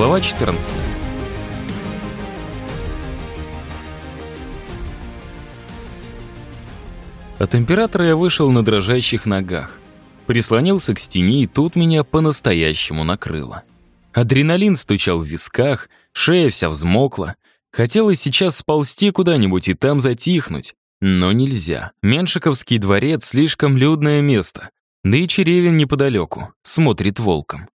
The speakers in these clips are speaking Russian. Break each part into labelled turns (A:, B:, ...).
A: Глава 14. От императора я вышел на дрожащих ногах. Прислонился к стене, и тут меня по-настоящему накрыло. Адреналин стучал в висках, шея вся взмокла. Хотелось сейчас сползти куда-нибудь и там затихнуть. Но нельзя. Меншиковский дворец — слишком людное место. Да и Черевин неподалеку, смотрит волком.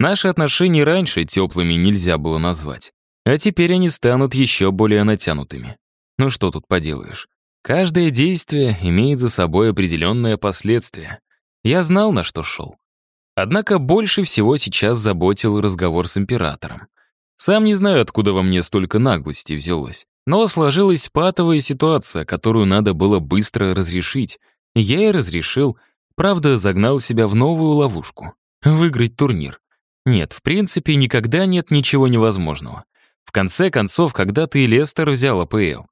A: Наши отношения раньше теплыми нельзя было назвать. А теперь они станут еще более натянутыми. Ну что тут поделаешь? Каждое действие имеет за собой определенное последствие. Я знал, на что шел. Однако больше всего сейчас заботил разговор с императором. Сам не знаю, откуда во мне столько наглости взялось. Но сложилась патовая ситуация, которую надо было быстро разрешить. Я и разрешил, правда, загнал себя в новую ловушку. Выиграть турнир. Нет, в принципе, никогда нет ничего невозможного. В конце концов, когда-то и Лестер взял АПЛ.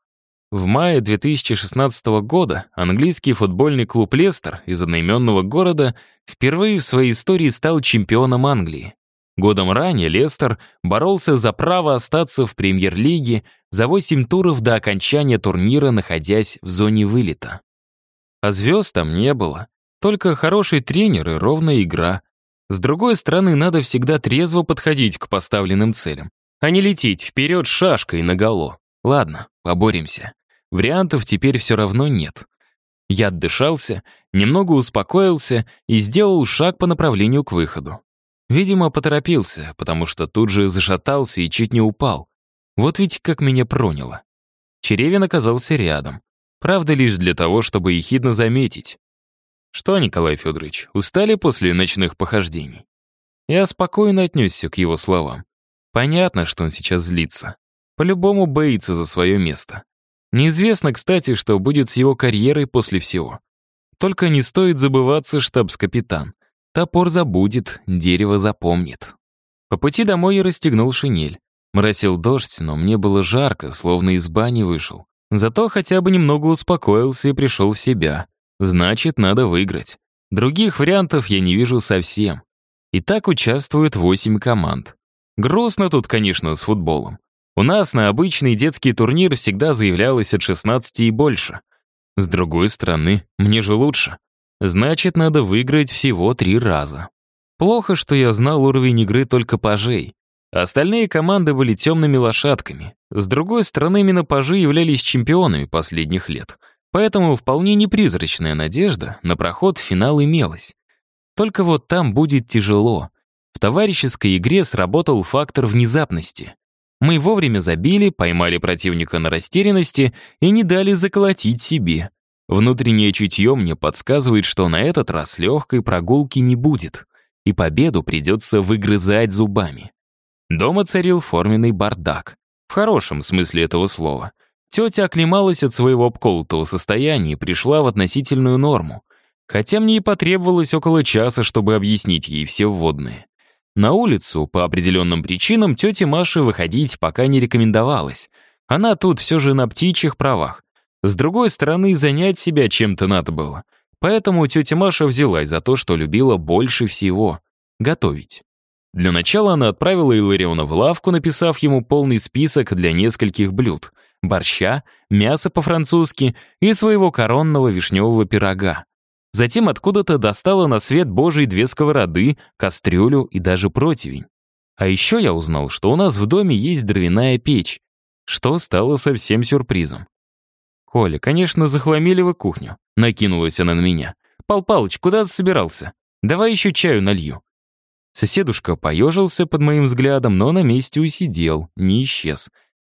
A: В мае 2016 года английский футбольный клуб «Лестер» из одноименного города впервые в своей истории стал чемпионом Англии. Годом ранее Лестер боролся за право остаться в премьер-лиге за 8 туров до окончания турнира, находясь в зоне вылета. А звезд там не было, только хороший тренер и ровная игра. С другой стороны, надо всегда трезво подходить к поставленным целям, а не лететь вперед шашкой наголо. Ладно, поборемся. Вариантов теперь все равно нет. Я отдышался, немного успокоился и сделал шаг по направлению к выходу. Видимо, поторопился, потому что тут же зашатался и чуть не упал. Вот ведь как меня проняло. Черевин оказался рядом. Правда, лишь для того, чтобы ехидно заметить. «Что, Николай Федорович, устали после ночных похождений?» Я спокойно отнесся к его словам. Понятно, что он сейчас злится. По-любому боится за свое место. Неизвестно, кстати, что будет с его карьерой после всего. Только не стоит забываться штабс-капитан. Топор забудет, дерево запомнит. По пути домой я расстегнул шинель. Моросил дождь, но мне было жарко, словно из бани вышел. Зато хотя бы немного успокоился и пришел в себя. Значит, надо выиграть. Других вариантов я не вижу совсем. И так участвуют восемь команд. Грустно тут, конечно, с футболом. У нас на обычный детский турнир всегда заявлялось от 16 и больше. С другой стороны, мне же лучше. Значит, надо выиграть всего три раза. Плохо, что я знал уровень игры только пажей. Остальные команды были темными лошадками. С другой стороны, именно пажи являлись чемпионами последних лет. Поэтому вполне непризрачная надежда на проход в финал имелась. Только вот там будет тяжело. В товарищеской игре сработал фактор внезапности. Мы вовремя забили, поймали противника на растерянности и не дали заколотить себе. Внутреннее чутье мне подсказывает, что на этот раз легкой прогулки не будет, и победу придется выгрызать зубами. Дома царил форменный бардак. В хорошем смысле этого слова. Тетя оклемалась от своего обколотого состояния и пришла в относительную норму. Хотя мне и потребовалось около часа, чтобы объяснить ей все вводные. На улицу по определенным причинам тете Маше выходить пока не рекомендовалось. Она тут все же на птичьих правах. С другой стороны, занять себя чем-то надо было. Поэтому тетя Маша взялась за то, что любила больше всего — готовить. Для начала она отправила Илариона в лавку, написав ему полный список для нескольких блюд — борща, мяса по-французски и своего коронного вишневого пирога. Затем откуда-то достала на свет Божий две сковороды, кастрюлю и даже противень. А еще я узнал, что у нас в доме есть дровяная печь, что стало совсем сюрпризом. «Коля, конечно, захламили вы кухню», — накинулась она на меня. «Пал Палыч, куда собирался? Давай еще чаю налью». Соседушка поежился под моим взглядом, но на месте усидел, не исчез.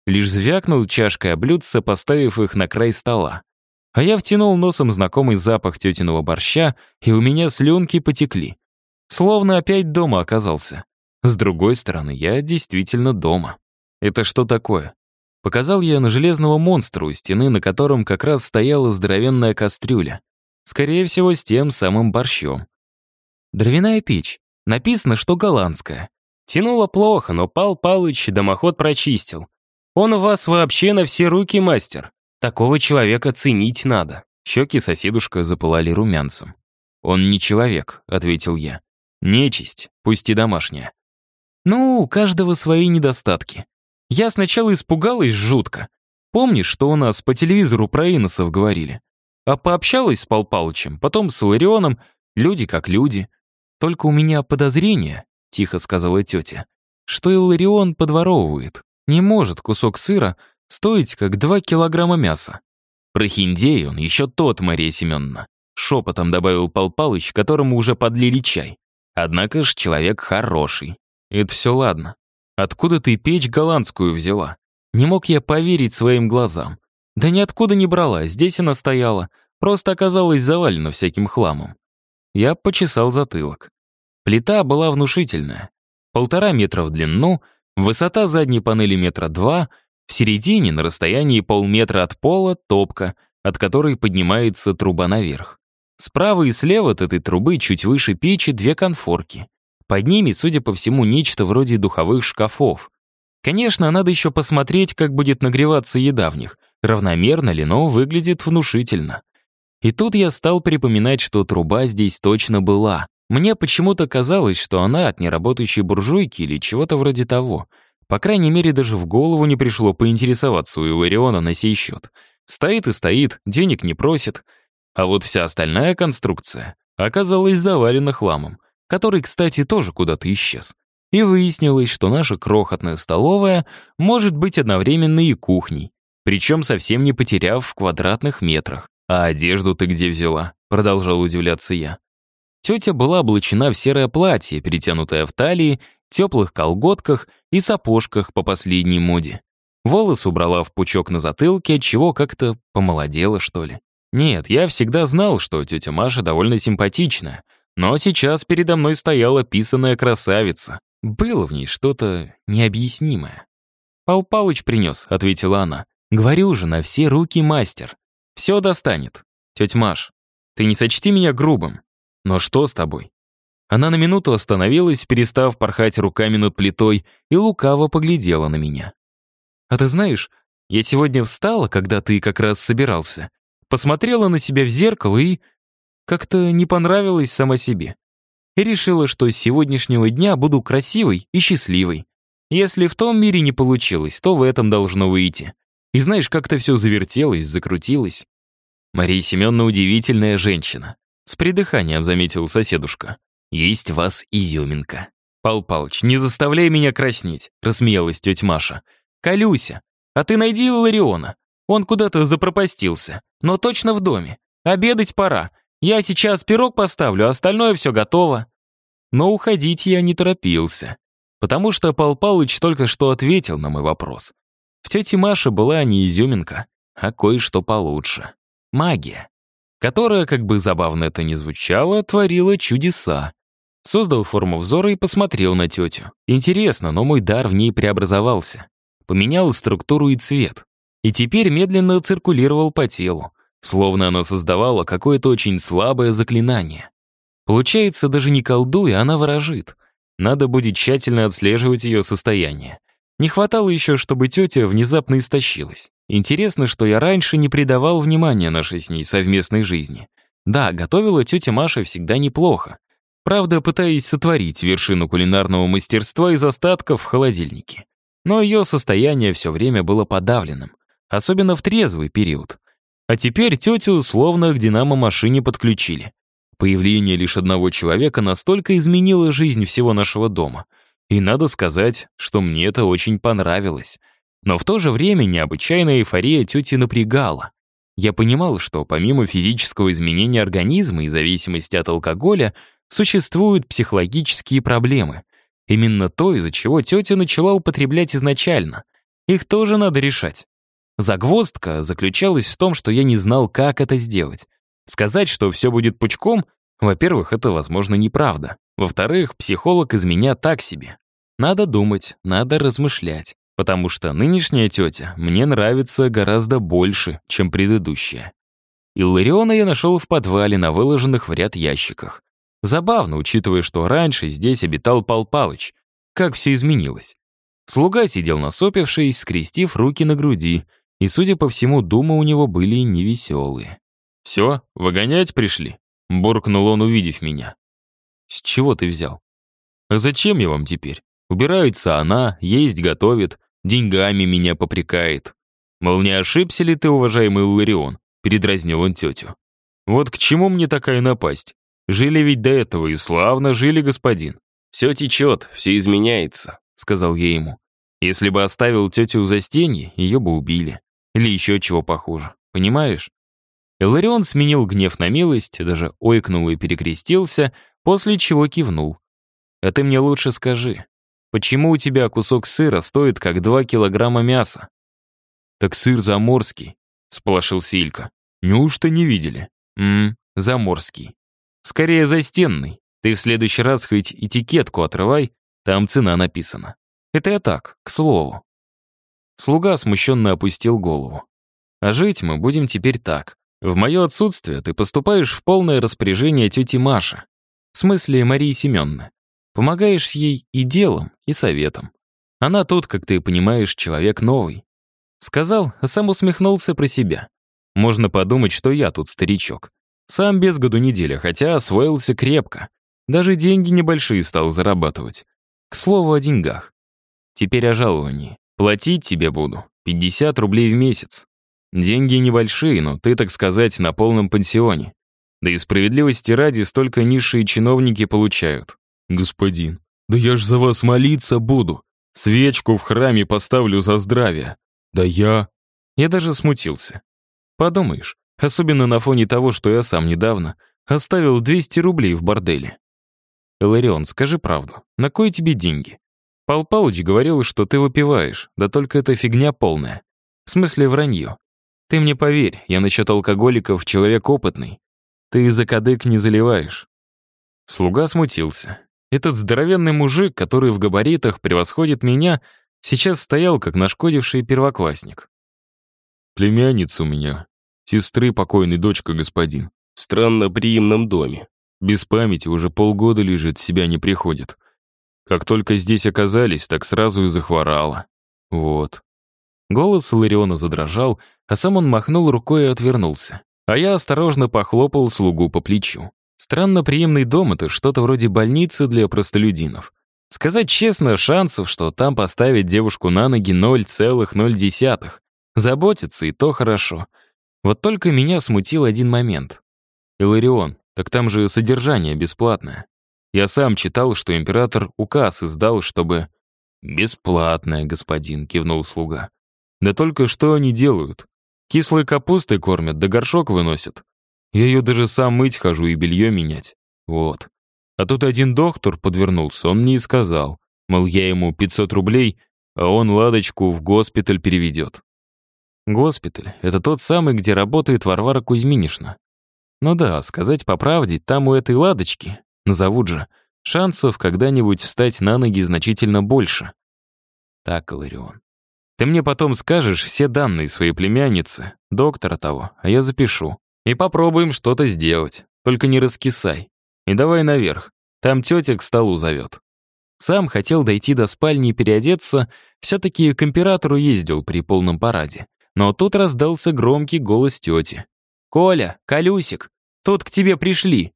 A: Лишь звякнул чашкой о блюдце, поставив их на край стола. А я втянул носом знакомый запах тетиного борща, и у меня слюнки потекли. Словно опять дома оказался. С другой стороны, я действительно дома. Это что такое? Показал я на железного монстра у стены, на котором как раз стояла здоровенная кастрюля. Скорее всего, с тем самым борщом. Дровяная печь. Написано, что голландская. Тянуло плохо, но Пал Палыч домоход прочистил. Он у вас вообще на все руки мастер. Такого человека ценить надо. Щеки соседушка запылали румянцем. «Он не человек», — ответил я. «Нечисть, пусть и домашняя». Ну, у каждого свои недостатки. Я сначала испугалась жутко. Помнишь, что у нас по телевизору про иносов говорили? А пообщалась с Пал Палычем, потом с Ларионом, люди как люди. Только у меня подозрение, тихо сказала тетя, что Илларион подворовывает. Не может кусок сыра стоить как два килограмма мяса. Про хиндей он еще тот, Мария Семеновна. Шепотом добавил Пал Палыч, которому уже подлили чай. Однако ж человек хороший. Это все ладно. Откуда ты печь голландскую взяла? Не мог я поверить своим глазам. Да ниоткуда не брала, здесь она стояла. Просто оказалась завалена всяким хламом. Я почесал затылок. Плита была внушительная. Полтора метра в длину, высота задней панели метра два, в середине, на расстоянии полметра от пола, топка, от которой поднимается труба наверх. Справа и слева от этой трубы, чуть выше печи, две конфорки. Под ними, судя по всему, нечто вроде духовых шкафов. Конечно, надо еще посмотреть, как будет нагреваться еда в них, равномерно ли, но выглядит внушительно. И тут я стал припоминать, что труба здесь точно была. Мне почему-то казалось, что она от неработающей буржуйки или чего-то вроде того. По крайней мере, даже в голову не пришло поинтересоваться у Илариона на сей счет. Стоит и стоит, денег не просит — а вот вся остальная конструкция оказалась завалена хламом, который, кстати, тоже куда-то исчез. И выяснилось, что наша крохотная столовая может быть одновременно и кухней, причем совсем не потеряв в квадратных метрах. «А одежду ты где взяла?» — продолжал удивляться я. Тетя была облачена в серое платье, перетянутое в талии, теплых колготках и сапожках по последней моде. Волос убрала в пучок на затылке, отчего как-то помолодела, что ли. Нет, я всегда знал, что тетя Маша довольно симпатичная, но сейчас передо мной стояла писаная красавица. Было в ней что-то необъяснимое. «Пал Палыч принес», — ответила она. «Говорю же, на все руки мастер. Все достанет. Тетя Маш, ты не сочти меня грубым. Но что с тобой?» Она на минуту остановилась, перестав порхать руками над плитой, и лукаво поглядела на меня. «А ты знаешь, я сегодня встала, когда ты как раз собирался, посмотрела на себя в зеркало и как-то не понравилась сама себе. И решила, что с сегодняшнего дня буду красивой и счастливой. Если в том мире не получилось, то в этом должно выйти. И знаешь, как-то все завертелось, закрутилось. Мария Семеновна удивительная женщина. С придыханием заметил соседушка. Есть вас изюминка. Пал Палыч, не заставляй меня краснеть, рассмеялась тетя Маша. Колюся, а ты найди Лариона. Он куда-то запропастился, но точно в доме. Обедать пора. Я сейчас пирог поставлю, остальное все готово». Но уходить я не торопился, потому что Пал Палыч только что ответил на мой вопрос. В тете Маше была не изюминка, а кое-что получше. Магия, которая, как бы забавно это ни звучало, творила чудеса. Создал форму взора и посмотрел на тетю. Интересно, но мой дар в ней преобразовался. Поменял структуру и цвет и теперь медленно циркулировал по телу, словно она создавала какое-то очень слабое заклинание. Получается, даже не колдуя, она ворожит. Надо будет тщательно отслеживать ее состояние. Не хватало еще, чтобы тетя внезапно истощилась. Интересно, что я раньше не придавал внимания нашей с ней совместной жизни. Да, готовила тетя Маша всегда неплохо. Правда, пытаясь сотворить вершину кулинарного мастерства из остатков в холодильнике. Но ее состояние все время было подавленным особенно в трезвый период. А теперь тетю словно к динамо-машине подключили. Появление лишь одного человека настолько изменило жизнь всего нашего дома. И надо сказать, что мне это очень понравилось. Но в то же время необычайная эйфория тети напрягала. Я понимал, что помимо физического изменения организма и зависимости от алкоголя, существуют психологические проблемы. Именно то, из-за чего тетя начала употреблять изначально. Их тоже надо решать. Загвоздка заключалась в том, что я не знал, как это сделать. Сказать, что все будет пучком, во-первых, это, возможно, неправда. Во-вторых, психолог из меня так себе. Надо думать, надо размышлять, потому что нынешняя тетя мне нравится гораздо больше, чем предыдущая. Иллариона я нашел в подвале на выложенных в ряд ящиках. Забавно, учитывая, что раньше здесь обитал Пал Палыч. Как все изменилось. Слуга сидел насопившись, скрестив руки на груди — и, судя по всему, думы у него были невеселые. «Все, выгонять пришли?» — буркнул он, увидев меня. «С чего ты взял?» «А зачем я вам теперь?» Убирается она, есть готовит, деньгами меня попрекает. Мол, не ошибся ли ты, уважаемый Ларион? Передразнил он тетю. Вот к чему мне такая напасть? Жили ведь до этого и славно жили, господин. Все течет, все изменяется, сказал я ему. Если бы оставил тетю у застенья, ее бы убили. Или еще чего похуже. Понимаешь? Иларион сменил гнев на милость, даже ойкнул и перекрестился, после чего кивнул. «А ты мне лучше скажи, почему у тебя кусок сыра стоит как два килограмма мяса?» «Так сыр заморский», — сполошился Илька. «Неужто не видели?» «Ммм, заморский. Скорее застенный. Ты в следующий раз хоть этикетку отрывай, там цена написана. Это я так, к слову». Слуга смущенно опустил голову. «А жить мы будем теперь так. В мое отсутствие ты поступаешь в полное распоряжение тети Маши. В смысле Марии Семеновны. Помогаешь ей и делом, и советом. Она тут, как ты понимаешь, человек новый. Сказал, а сам усмехнулся про себя. Можно подумать, что я тут старичок. Сам без году неделя, хотя освоился крепко. Даже деньги небольшие стал зарабатывать. К слову о деньгах. Теперь о жаловании. Платить тебе буду. 50 рублей в месяц. Деньги небольшие, но ты, так сказать, на полном пансионе. Да и справедливости ради столько низшие чиновники получают. Господин, да я ж за вас молиться буду. Свечку в храме поставлю за здравие. Да я... Я даже смутился. Подумаешь, особенно на фоне того, что я сам недавно оставил 200 рублей в борделе. Эларион, скажи правду, на кой тебе деньги? Пал Палыч говорил, что ты выпиваешь, да только это фигня полная. В смысле вранье. Ты мне поверь, я насчет алкоголиков человек опытный. Ты за кадык не заливаешь. Слуга смутился. Этот здоровенный мужик, который в габаритах превосходит меня, сейчас стоял, как нашкодивший первоклассник. «Племянница у меня, сестры покойной дочка, господин, в странно-приимном доме. Без памяти уже полгода лежит, себя не приходит. Как только здесь оказались, так сразу и захворала. Вот. Голос Лариона задрожал, а сам он махнул рукой и отвернулся. А я осторожно похлопал слугу по плечу. Странно приемный дом — это что-то вроде больницы для простолюдинов. Сказать честно, шансов, что там поставить девушку на ноги 0,0. Заботиться и то хорошо. Вот только меня смутил один момент. Иларион, так там же содержание бесплатное. Я сам читал, что император указ издал, чтобы... «Бесплатное, господин», — кивнул слуга. Да только что они делают? Кислой капустой кормят, да горшок выносят. Я ее даже сам мыть хожу и белье менять. Вот. А тут один доктор подвернулся, он мне и сказал, мол, я ему 500 рублей, а он ладочку в госпиталь переведет. Госпиталь — это тот самый, где работает Варвара Кузьминишна. Ну да, сказать по правде, там у этой ладочки, назовут же, шансов когда-нибудь встать на ноги значительно больше. Так, Иларион, ты мне потом скажешь все данные своей племянницы, доктора того, а я запишу. И попробуем что-то сделать. Только не раскисай. И давай наверх. Там тетя к столу зовет. Сам хотел дойти до спальни и переодеться, все-таки к императору ездил при полном параде. Но тут раздался громкий голос тети. «Коля, Колюсик, тут к тебе пришли».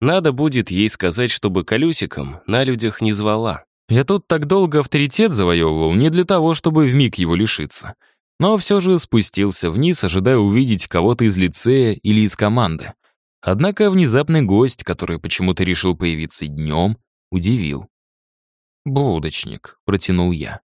A: Надо будет ей сказать, чтобы Колюсиком на людях не звала. Я тут так долго авторитет завоевывал не для того, чтобы вмиг его лишиться. Но все же спустился вниз, ожидая увидеть кого-то из лицея или из команды. Однако внезапный гость, который почему-то решил появиться днем, удивил. «Будочник», — протянул я.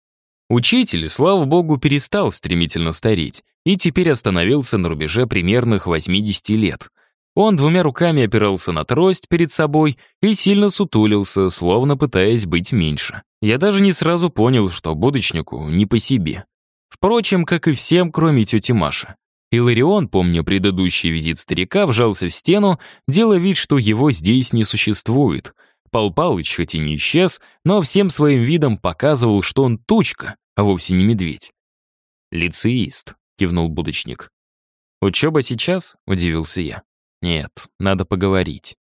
A: Учитель, слава богу, перестал стремительно стареть и теперь остановился на рубеже примерных 80 лет. Он двумя руками опирался на трость перед собой и сильно сутулился, словно пытаясь быть меньше. Я даже не сразу понял, что будочнику не по себе. Впрочем, как и всем, кроме тети Маши. Иларион, помня предыдущий визит старика, вжался в стену, делая вид, что его здесь не существует. Пал Палыч хоть и не исчез, но всем своим видом показывал, что он тучка, а вовсе не медведь. «Лицеист», — кивнул будочник. «Учеба сейчас?» — удивился я. Нет, надо поговорить.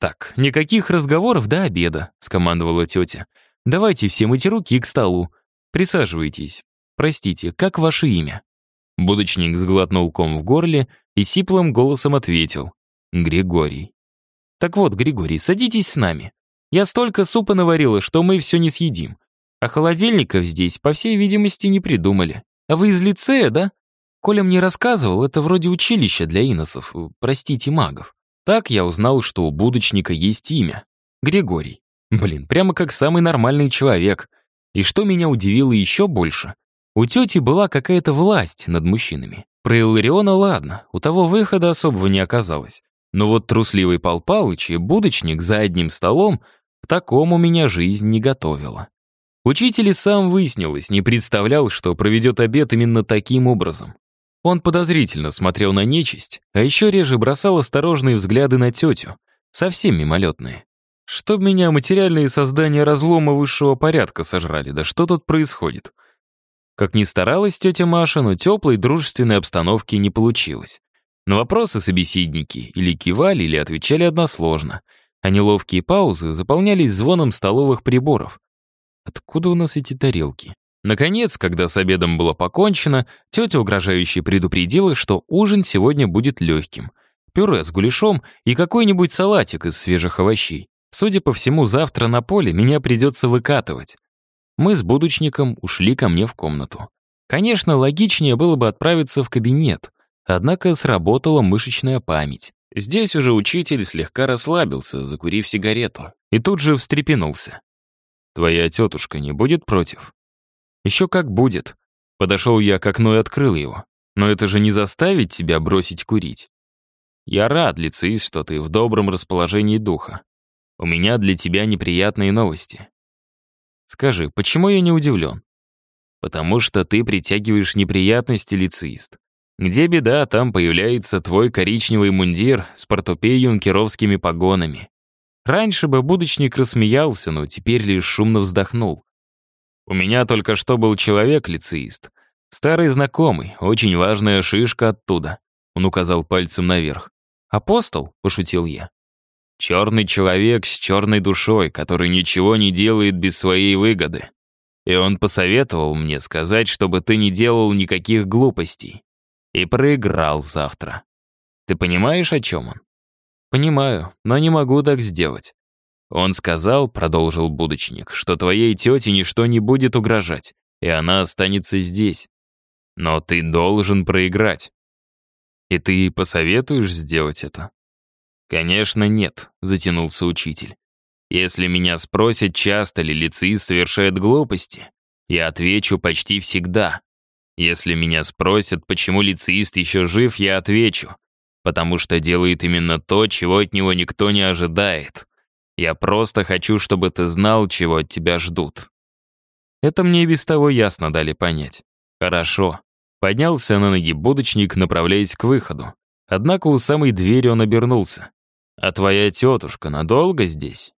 A: «Так, никаких разговоров до обеда», — скомандовала тетя. «Давайте все мыть руки к столу. Присаживайтесь. Простите, как ваше имя?» Будочник сглотнул ком в горле и сиплым голосом ответил. «Григорий». «Так вот, Григорий, садитесь с нами. Я столько супа наварила, что мы все не съедим. А холодильников здесь, по всей видимости, не придумали. А вы из лицея, да? Коля мне рассказывал, это вроде училище для иносов, э, простите, магов. Так я узнал, что у будочника есть имя. Григорий. Блин, прямо как самый нормальный человек. И что меня удивило еще больше, у тети была какая-то власть над мужчинами. Про Иллариона ладно, у того выхода особого не оказалось. Но вот трусливый Пал Палыч и будочник за одним столом к такому меня жизнь не готовила. Учитель и сам выяснилось, не представлял, что проведет обед именно таким образом. Он подозрительно смотрел на нечисть, а еще реже бросал осторожные взгляды на тетю, совсем мимолетные. Чтоб меня материальные создания разлома высшего порядка сожрали, да что тут происходит? Как ни старалась тетя Маша, но теплой дружественной обстановки не получилось. На вопросы собеседники или кивали, или отвечали односложно, а неловкие паузы заполнялись звоном столовых приборов. Откуда у нас эти тарелки? Наконец, когда с обедом было покончено, тетя угрожающе предупредила, что ужин сегодня будет легким. Пюре с гуляшом и какой-нибудь салатик из свежих овощей. Судя по всему, завтра на поле меня придется выкатывать. Мы с будочником ушли ко мне в комнату. Конечно, логичнее было бы отправиться в кабинет, однако сработала мышечная память. Здесь уже учитель слегка расслабился, закурив сигарету, и тут же встрепенулся. «Твоя тетушка не будет против?» «Еще как будет». Подошел я к окну и открыл его. «Но это же не заставить тебя бросить курить». «Я рад, Лицеис, что ты в добром расположении духа. У меня для тебя неприятные новости. Скажи, почему я не удивлен? Потому что ты притягиваешь неприятности, лицеист. Где беда, там появляется твой коричневый мундир с портупей юнкеровскими погонами. Раньше бы будочник рассмеялся, но теперь лишь шумно вздохнул. У меня только что был человек-лицеист. Старый знакомый, очень важная шишка оттуда. Он указал пальцем наверх. «Апостол?» — пошутил я. Черный человек с черной душой, который ничего не делает без своей выгоды. И он посоветовал мне сказать, чтобы ты не делал никаких глупостей. И проиграл завтра. Ты понимаешь, о чем он? Понимаю, но не могу так сделать. Он сказал, продолжил будочник, что твоей тете ничто не будет угрожать, и она останется здесь. Но ты должен проиграть. И ты посоветуешь сделать это? «Конечно нет», — затянулся учитель. «Если меня спросят, часто ли лицеист совершает глупости, я отвечу почти всегда. Если меня спросят, почему лицеист еще жив, я отвечу, потому что делает именно то, чего от него никто не ожидает. Я просто хочу, чтобы ты знал, чего от тебя ждут». Это мне и без того ясно дали понять. Хорошо. Поднялся на ноги будочник, направляясь к выходу. Однако у самой двери он обернулся. «А твоя тетушка надолго здесь?»